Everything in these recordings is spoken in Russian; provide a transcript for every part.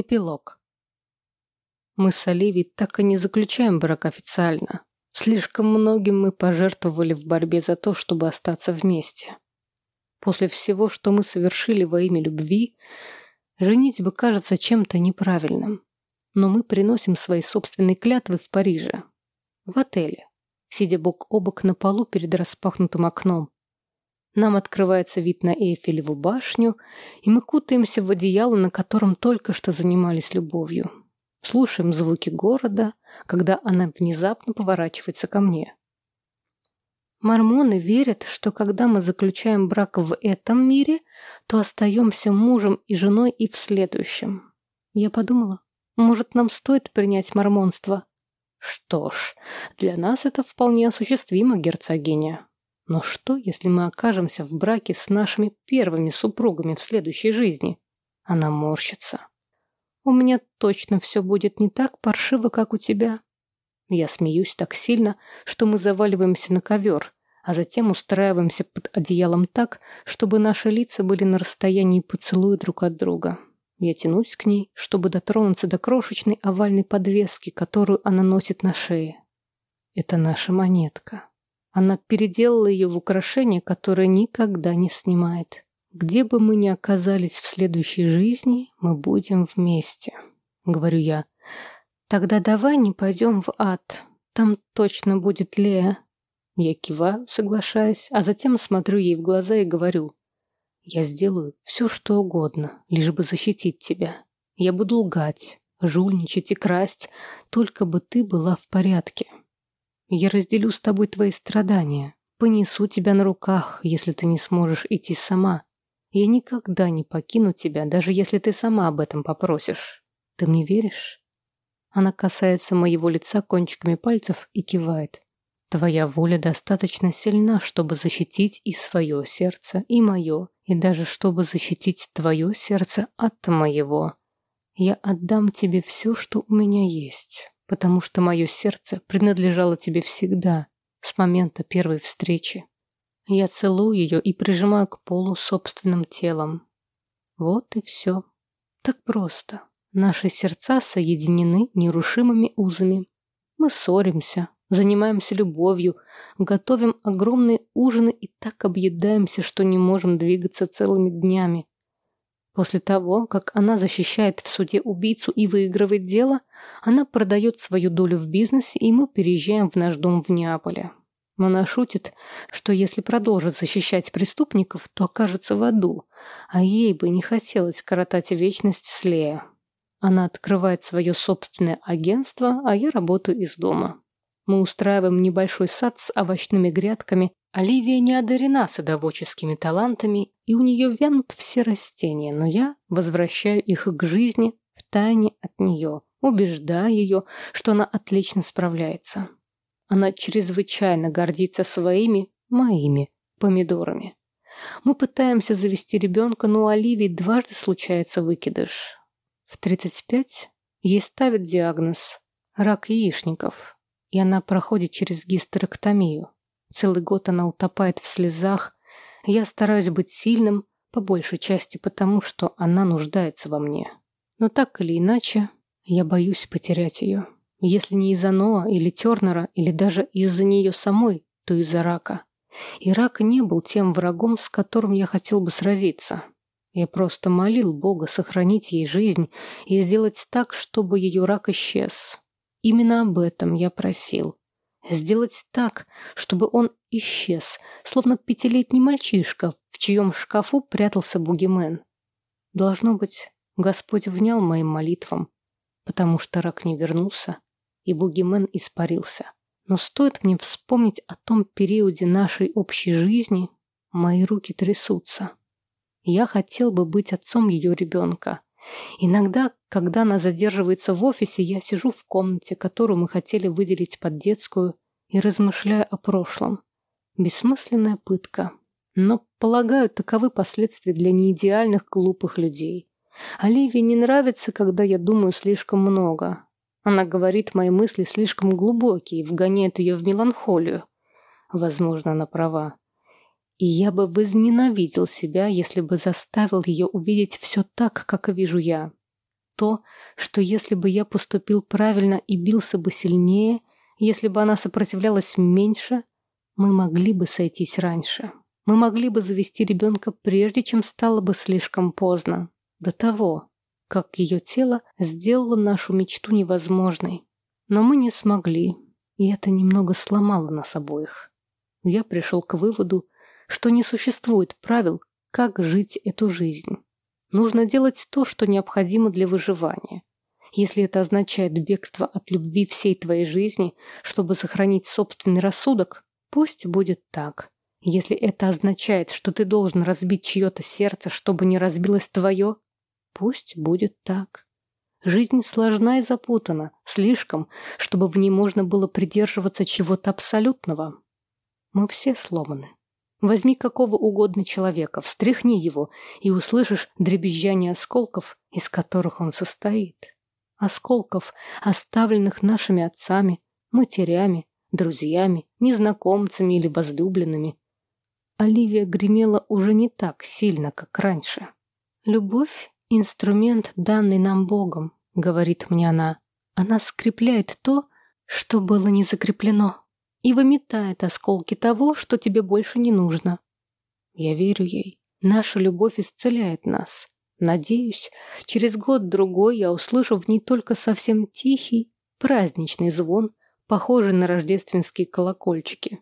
Эпилог. Мы с Оливией так и не заключаем брак официально. Слишком многим мы пожертвовали в борьбе за то, чтобы остаться вместе. После всего, что мы совершили во имя любви, женитьба кажется чем-то неправильным. Но мы приносим свои собственные клятвы в Париже. В отеле, сидя бок о бок на полу перед распахнутым окном, нам открывается вид на Эйфелеву башню, и мы кутаемся в одеяло, на котором только что занимались любовью. Слушаем звуки города, когда она внезапно поворачивается ко мне. Мормоны верят, что когда мы заключаем брак в этом мире, то остаемся мужем и женой и в следующем. Я подумала, может, нам стоит принять мормонство? Что ж, для нас это вполне осуществимо, герцогиня. Но что, если мы окажемся в браке с нашими первыми супругами в следующей жизни? Она морщится. У меня точно все будет не так паршиво, как у тебя. Я смеюсь так сильно, что мы заваливаемся на ковер, а затем устраиваемся под одеялом так, чтобы наши лица были на расстоянии поцелуя друг от друга. Я тянусь к ней, чтобы дотронуться до крошечной овальной подвески, которую она носит на шее. Это наша монетка. Она переделала ее в украшение, которое никогда не снимает. Где бы мы ни оказались в следующей жизни, мы будем вместе, говорю я. Тогда давай не пойдем в ад. Там точно будет Лея. Я киваю, соглашаясь, а затем смотрю ей в глаза и говорю. Я сделаю все, что угодно, лишь бы защитить тебя. Я буду лгать, жульничать и красть, только бы ты была в порядке. Я разделю с тобой твои страдания, понесу тебя на руках, если ты не сможешь идти сама. Я никогда не покину тебя, даже если ты сама об этом попросишь. Ты мне веришь?» Она касается моего лица кончиками пальцев и кивает. «Твоя воля достаточно сильна, чтобы защитить и свое сердце, и мое, и даже чтобы защитить твое сердце от моего. Я отдам тебе все, что у меня есть» потому что мое сердце принадлежало тебе всегда, с момента первой встречи. Я целую ее и прижимаю к полу собственным телом. Вот и все. Так просто. Наши сердца соединены нерушимыми узами. Мы ссоримся, занимаемся любовью, готовим огромные ужины и так объедаемся, что не можем двигаться целыми днями. После того, как она защищает в суде убийцу и выигрывает дело, она продает свою долю в бизнесе, и мы переезжаем в наш дом в Неаполе. Она шутит, что если продолжит защищать преступников, то окажется в аду, а ей бы не хотелось коротать вечность с Лея. Она открывает свое собственное агентство, а я работаю из дома. Мы устраиваем небольшой сад с овощными грядками. Оливия не одарена садоводческими талантами, и у нее вянут все растения, но я возвращаю их к жизни в тайне от нее, убеждая ее, что она отлично справляется. Она чрезвычайно гордится своими, моими помидорами. Мы пытаемся завести ребенка, но у Оливии дважды случается выкидыш. В 35 ей ставят диагноз – рак яичников и она проходит через гистерэктомию. Целый год она утопает в слезах. Я стараюсь быть сильным, по большей части потому, что она нуждается во мне. Но так или иначе, я боюсь потерять ее. Если не из-за Ноа или Тернера, или даже из-за нее самой, то из-за рака. И рак не был тем врагом, с которым я хотел бы сразиться. Я просто молил Бога сохранить ей жизнь и сделать так, чтобы ее рак исчез. Именно об этом я просил. Сделать так, чтобы он исчез, словно пятилетний мальчишка, в чьем шкафу прятался бугимен. Должно быть, Господь внял моим молитвам, потому что рак не вернулся, и бугимен испарился. Но стоит мне вспомнить о том периоде нашей общей жизни, мои руки трясутся. Я хотел бы быть отцом ее ребенка, Иногда, когда она задерживается в офисе, я сижу в комнате, которую мы хотели выделить под детскую, и размышляю о прошлом. Бессмысленная пытка. Но, полагаю, таковы последствия для неидеальных глупых людей. Оливии не нравится, когда я думаю слишком много. Она говорит, мои мысли слишком глубокие и вгоняет ее в меланхолию. Возможно, она права. И я бы возненавидел себя, если бы заставил ее увидеть все так, как вижу я. то, что если бы я поступил правильно и бился бы сильнее, если бы она сопротивлялась меньше, мы могли бы сойтись раньше. Мы могли бы завести ребенка прежде, чем стало бы слишком поздно. До того, как ее тело сделало нашу мечту невозможной. Но мы не смогли, и это немного сломало нас обоих. Я пришел к выводу, что не существует правил, как жить эту жизнь. Нужно делать то, что необходимо для выживания. Если это означает бегство от любви всей твоей жизни, чтобы сохранить собственный рассудок, пусть будет так. Если это означает, что ты должен разбить чье-то сердце, чтобы не разбилось твое, пусть будет так. Жизнь сложна и запутана, слишком, чтобы в ней можно было придерживаться чего-то абсолютного. Мы все сломаны. Возьми какого угодно человека, встряхни его, и услышишь дребезжание осколков, из которых он состоит. Осколков, оставленных нашими отцами, матерями, друзьями, незнакомцами или возлюбленными. Оливия гремела уже не так сильно, как раньше. «Любовь — инструмент, данный нам Богом», — говорит мне она. «Она скрепляет то, что было не закреплено» и выметает осколки того, что тебе больше не нужно. Я верю ей. Наша любовь исцеляет нас. Надеюсь, через год-другой я услышу в ней только совсем тихий, праздничный звон, похожий на рождественские колокольчики.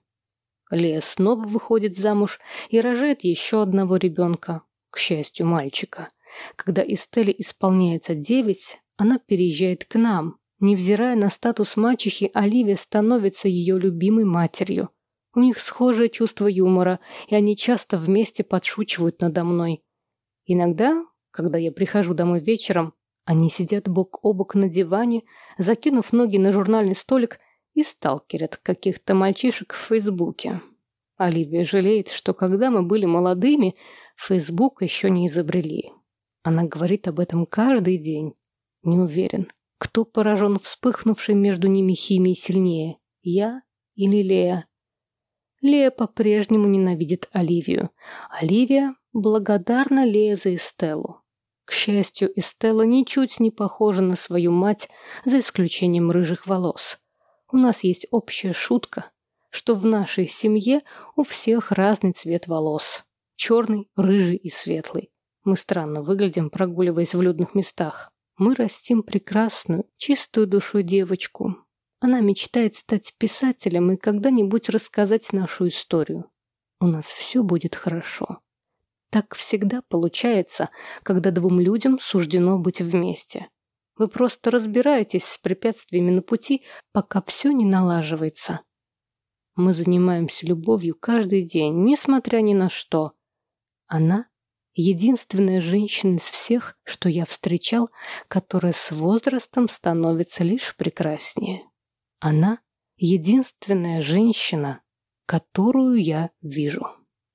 Лея снова выходит замуж и рожает еще одного ребенка, к счастью, мальчика. Когда Эстеле исполняется девять, она переезжает к нам, Невзирая на статус мачехи, Оливия становится ее любимой матерью. У них схожее чувство юмора, и они часто вместе подшучивают надо мной. Иногда, когда я прихожу домой вечером, они сидят бок о бок на диване, закинув ноги на журнальный столик и сталкерят каких-то мальчишек в Фейсбуке. Оливия жалеет, что когда мы были молодыми, Фейсбук еще не изобрели. Она говорит об этом каждый день. Не уверен. Кто поражен вспыхнувшей между ними химией сильнее, я или Лея? Лея по-прежнему ненавидит Оливию. Оливия благодарна Лея за Эстеллу. К счастью, Эстелла ничуть не похожа на свою мать, за исключением рыжих волос. У нас есть общая шутка, что в нашей семье у всех разный цвет волос. Черный, рыжий и светлый. Мы странно выглядим, прогуливаясь в людных местах. Мы растим прекрасную, чистую душу девочку. Она мечтает стать писателем и когда-нибудь рассказать нашу историю. У нас все будет хорошо. Так всегда получается, когда двум людям суждено быть вместе. Вы просто разбираетесь с препятствиями на пути, пока все не налаживается. Мы занимаемся любовью каждый день, несмотря ни на что. Она единственная женщина из всех, что я встречал, которая с возрастом становится лишь прекраснее. Она — единственная женщина, которую я вижу.